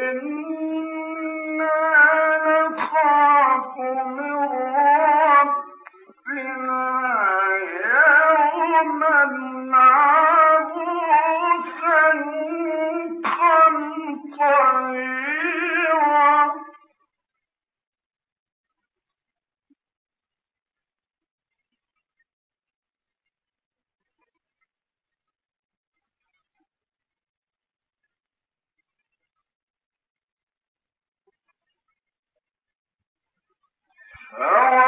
إنا نخاف من No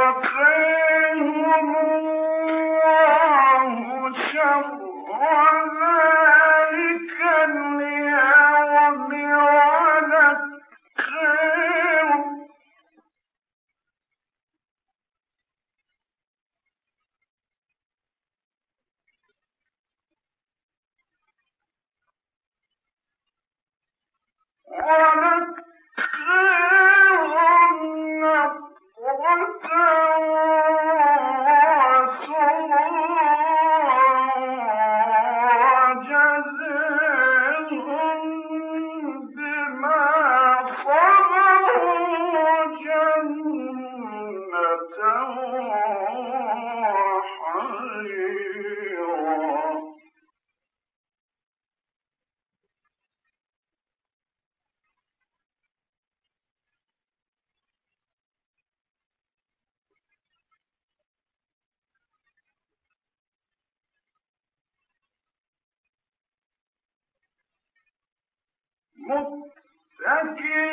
متكئين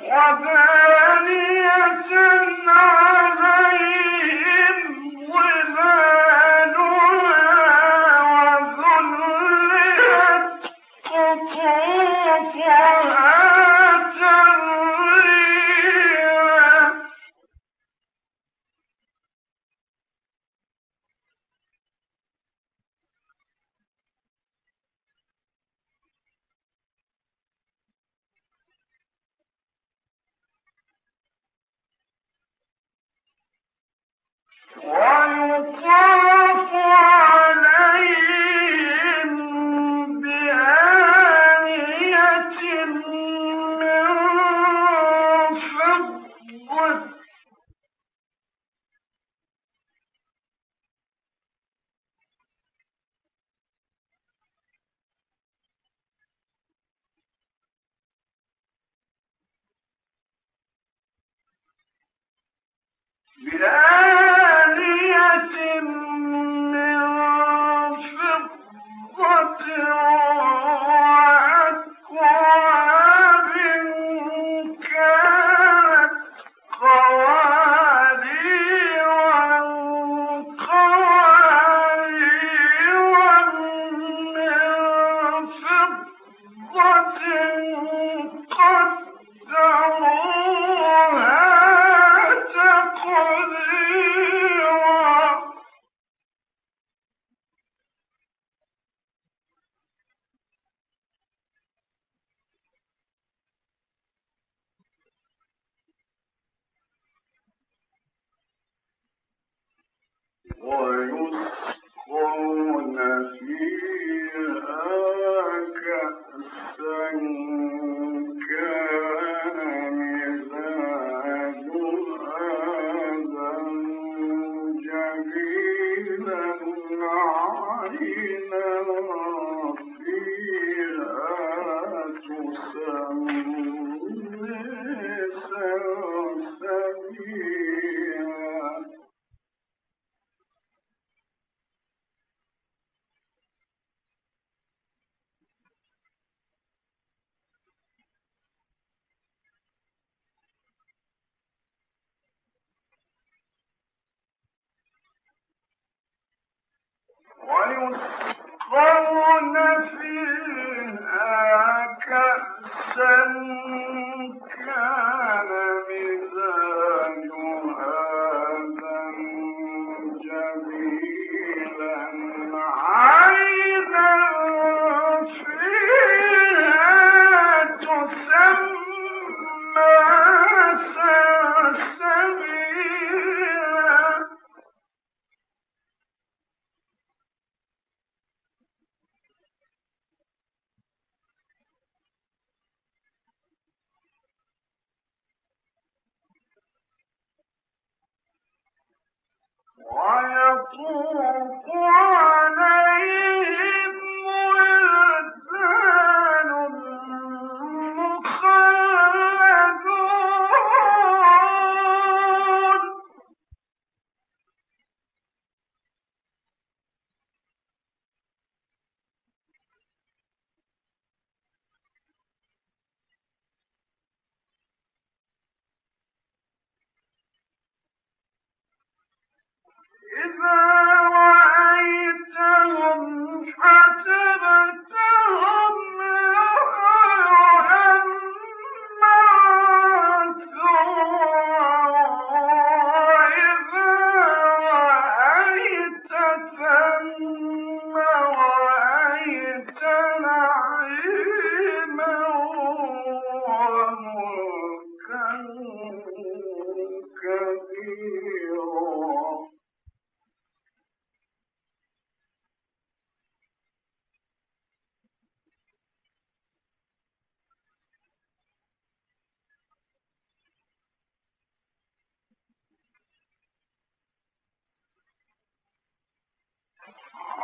قال كأسا كان يَكْرُهُ إذا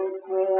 Krishna.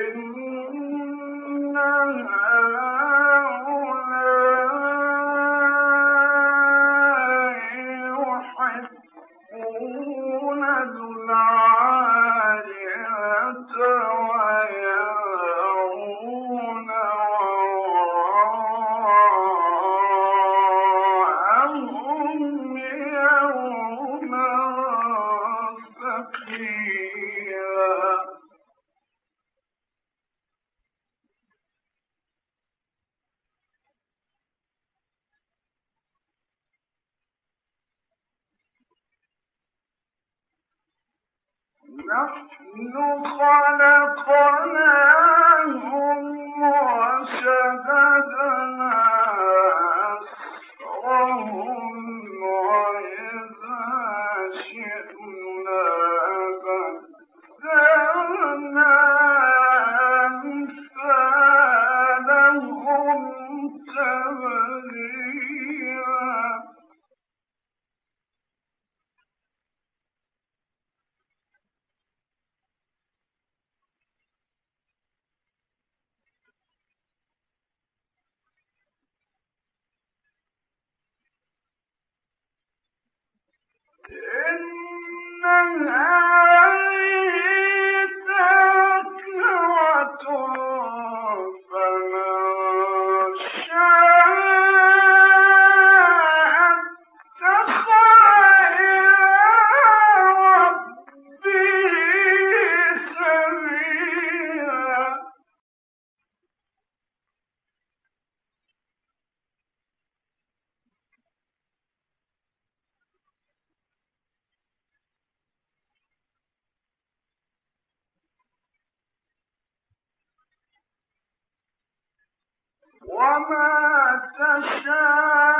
إن خلقناهم وشهدنا وما تشاء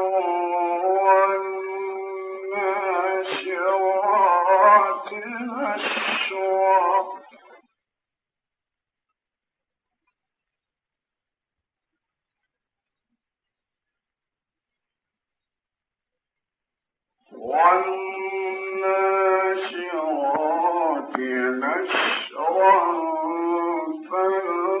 والناشرات نشرا فالفارقات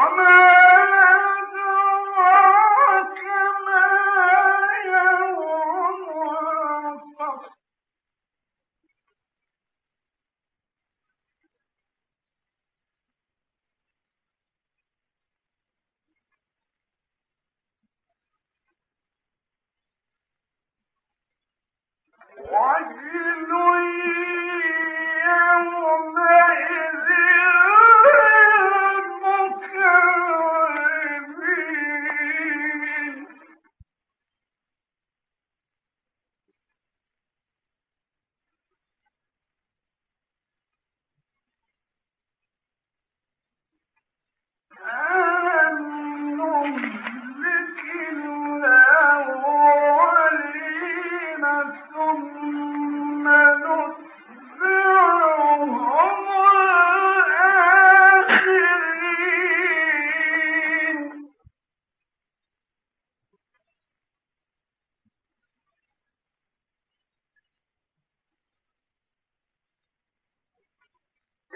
وما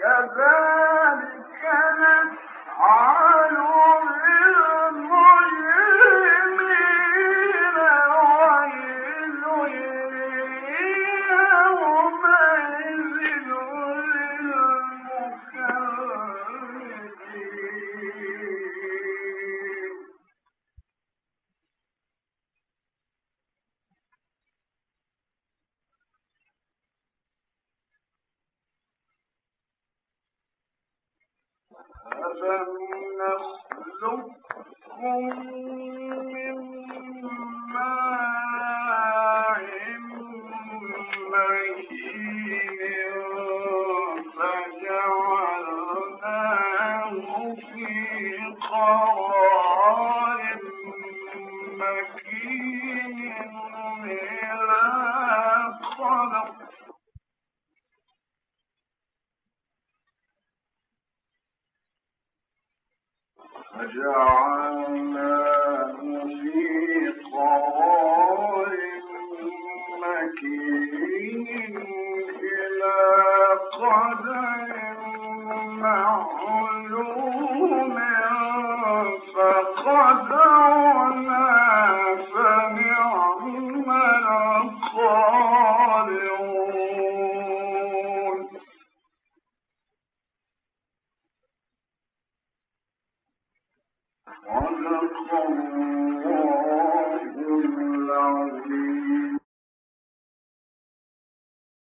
كذلك فإذا إلى قدر معروف